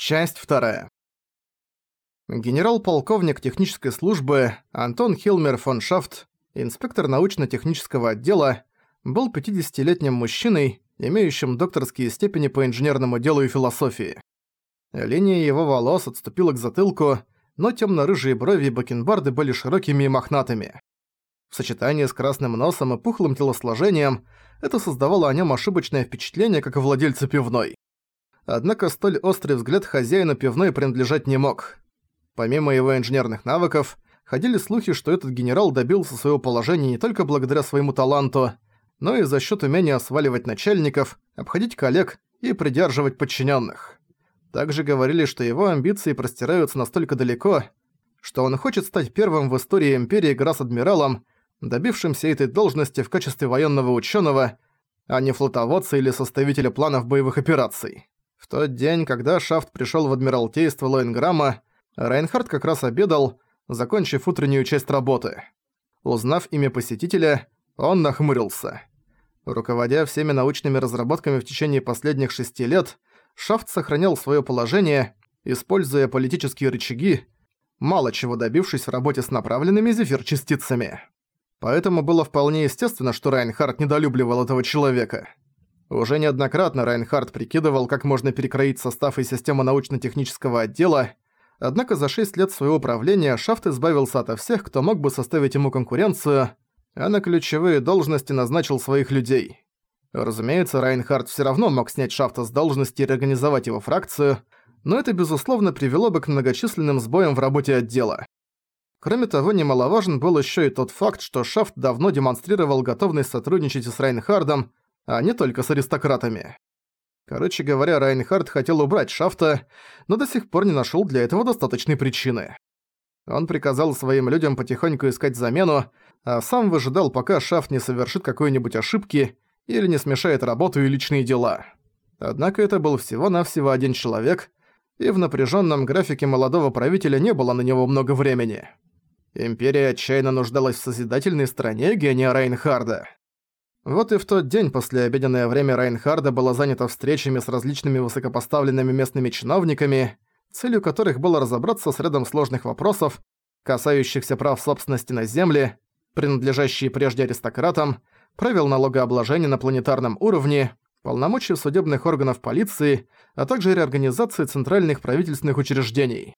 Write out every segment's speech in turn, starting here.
Часть вторая. Генерал-полковник технической службы Антон Хилмер фон Шафт, инспектор научно-технического отдела, был 50-летним мужчиной, имеющим докторские степени по инженерному делу и философии. Линия его волос отступила к затылку, но темно-рыжие брови и бакенбарды были широкими и мохнатыми. В сочетании с красным носом и пухлым телосложением это создавало о нем ошибочное впечатление, как о владельце пивной. Однако столь острый взгляд хозяина пивной принадлежать не мог. Помимо его инженерных навыков, ходили слухи, что этот генерал добился своего положения не только благодаря своему таланту, но и за счет умения сваливать начальников, обходить коллег и придерживать подчиненных. Также говорили, что его амбиции простираются настолько далеко, что он хочет стать первым в истории Империи грасс-адмиралом, добившимся этой должности в качестве военного ученого, а не флотоводца или составителя планов боевых операций. В тот день, когда Шафт пришёл в Адмиралтейство Лоинграма, Райнхард как раз обедал, закончив утреннюю часть работы. Узнав имя посетителя, он нахмурился. Руководя всеми научными разработками в течение последних шести лет, Шафт сохранял своё положение, используя политические рычаги, мало чего добившись в работе с направленными зефир-частицами. Поэтому было вполне естественно, что Райнхард недолюбливал этого человека. Уже неоднократно Райнхард прикидывал, как можно перекроить состав и систему научно-технического отдела, однако за 6 лет своего правления Шафт избавился от всех, кто мог бы составить ему конкуренцию, а на ключевые должности назначил своих людей. Разумеется, Райнхард всё равно мог снять Шафта с должности и организовать его фракцию, но это безусловно привело бы к многочисленным сбоям в работе отдела. Кроме того, немаловажен был ещё и тот факт, что Шафт давно демонстрировал готовность сотрудничать с Райнхардом, а не только с аристократами. Короче говоря, Райнхард хотел убрать Шафта, но до сих пор не нашёл для этого достаточной причины. Он приказал своим людям потихоньку искать замену, а сам выжидал, пока Шафт не совершит какой-нибудь ошибки или не смешает работу и личные дела. Однако это был всего-навсего один человек, и в напряженном графике молодого правителя не было на него много времени. Империя отчаянно нуждалась в созидательной стороне гения Райнхарда. Вот и в тот день после обеденное время Райнхарда было занято встречами с различными высокопоставленными местными чиновниками, целью которых было разобраться с рядом сложных вопросов, касающихся прав собственности на земли, принадлежащие прежде аристократам, правил налогообложения на планетарном уровне, полномочий судебных органов полиции, а также реорганизации центральных правительственных учреждений.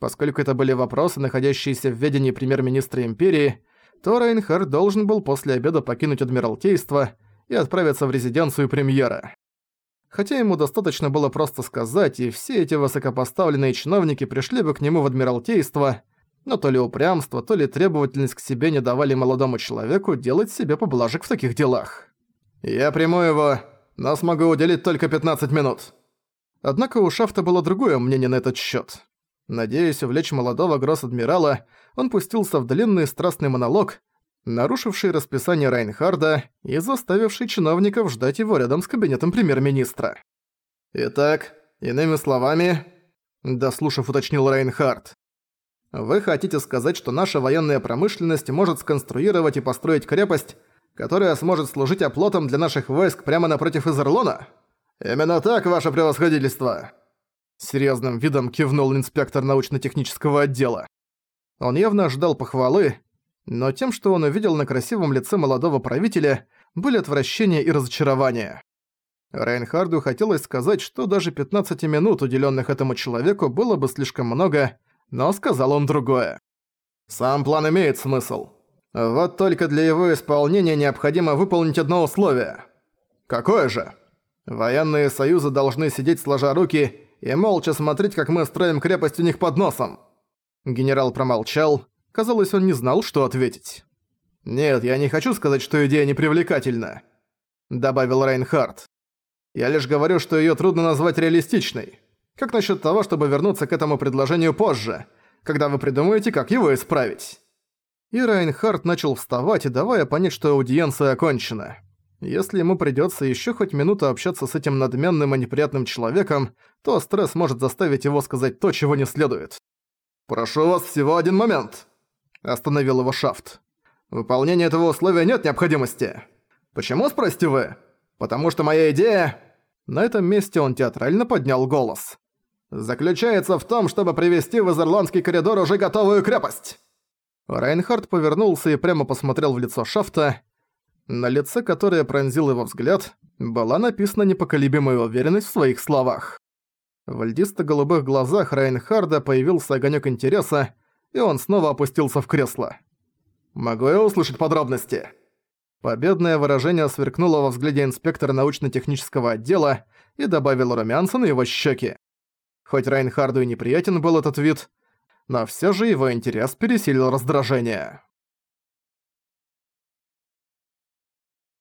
Поскольку это были вопросы, находящиеся в ведении премьер-министра империи, то Рейнхард должен был после обеда покинуть Адмиралтейство и отправиться в резиденцию премьера. Хотя ему достаточно было просто сказать, и все эти высокопоставленные чиновники пришли бы к нему в Адмиралтейство, но то ли упрямство, то ли требовательность к себе не давали молодому человеку делать себе поблажек в таких делах. «Я приму его, но смогу уделить только 15 минут». Однако у Шафта было другое мнение на этот счет. Надеясь увлечь молодого гросс-адмирала, он пустился в длинный страстный монолог, нарушивший расписание Райнхарда и заставивший чиновников ждать его рядом с кабинетом премьер-министра. «Итак, иными словами...» – дослушав, уточнил Райнхард. «Вы хотите сказать, что наша военная промышленность может сконструировать и построить крепость, которая сможет служить оплотом для наших войск прямо напротив Изерлона?» «Именно так, ваше превосходительство!» Серьезным видом кивнул инспектор научно-технического отдела. Он явно ожидал похвалы, но тем, что он увидел на красивом лице молодого правителя, были отвращение и разочарование. Рейнхарду хотелось сказать, что даже 15 минут, уделенных этому человеку, было бы слишком много, но сказал он другое. «Сам план имеет смысл. Вот только для его исполнения необходимо выполнить одно условие. Какое же? Военные союзы должны сидеть сложа руки и молча смотреть, как мы строим крепость у них под носом». Генерал промолчал. Казалось, он не знал, что ответить. «Нет, я не хочу сказать, что идея непривлекательна», — добавил Рейнхард. «Я лишь говорю, что её трудно назвать реалистичной. Как насчет того, чтобы вернуться к этому предложению позже, когда вы придумаете, как его исправить?» И Райнхард начал вставать, давая понять, что аудиенция окончена. Если ему придётся ещё хоть минуту общаться с этим надменным и неприятным человеком, то стресс может заставить его сказать то, чего не следует. «Прошу вас всего один момент», – остановил его Шафт. «Выполнение этого условия нет необходимости. Почему, спросите вы? Потому что моя идея...» На этом месте он театрально поднял голос. заключается в том, чтобы привести в Изерландский коридор уже готовую крепость!» Райнхард повернулся и прямо посмотрел в лицо Шафта. На лице, которое пронзил его взгляд, была написана непоколебимая уверенность в своих словах. В льдисто-голубых глазах Райнхарда появился огонёк интереса, и он снова опустился в кресло. «Могу я услышать подробности?» Победное выражение сверкнуло во взгляде инспектора научно-технического отдела и добавило румянца на его щеки. Хоть Райнхарду и неприятен был этот вид, но всё же его интерес пересилил раздражение.